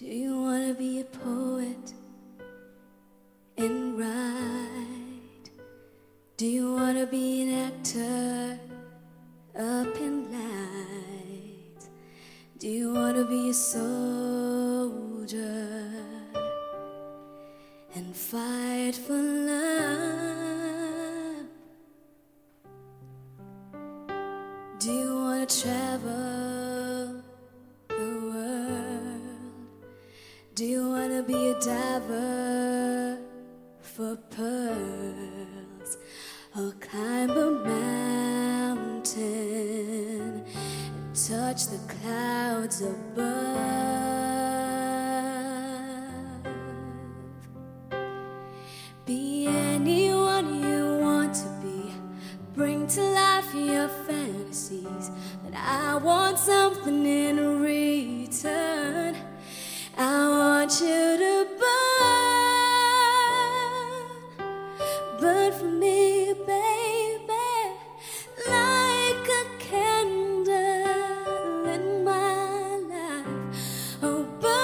Do you want to be a poet and write? Do you want to be an actor up in lights? Do you want to be a soldier and fight for love? Do you want to travel? Be a diver for pearls? Or climb a mountain and touch the clouds above? Be anyone you want to be. Bring to life your fantasies. But I want something in want you to burn. Burn for me, baby. Like a candle in my life. Oh, burn.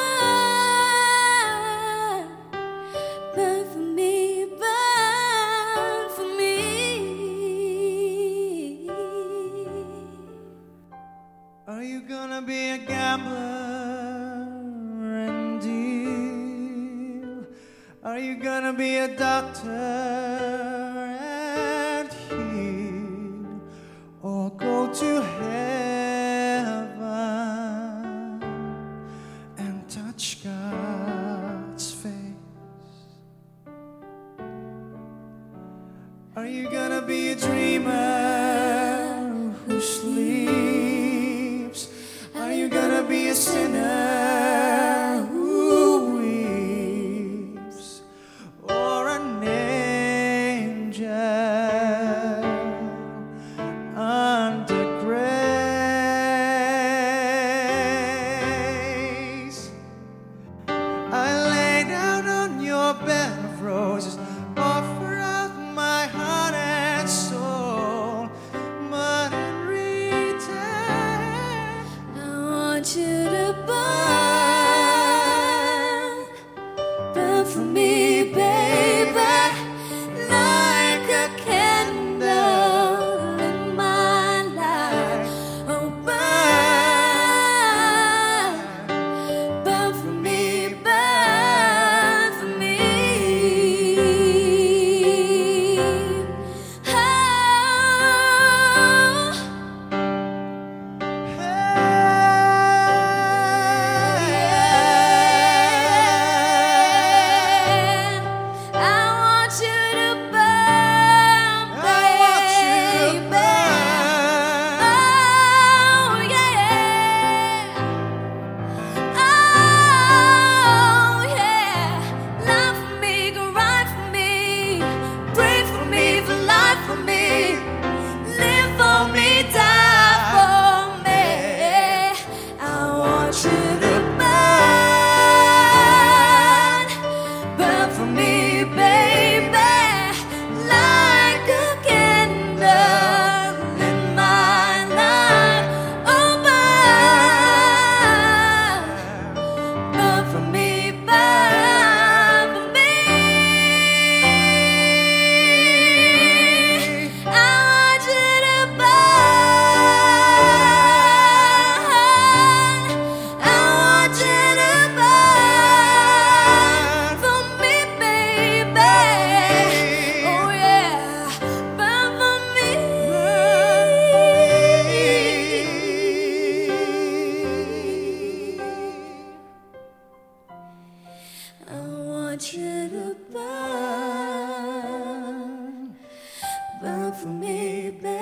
Burn for me, burn for me. Are you gonna be a gambler Are you gonna be a doctor and heal? Or go to heaven and touch God's face? Are you gonna be a dreamer who sleeps? Are you gonna be a sinner want you want you burn, for me, baby,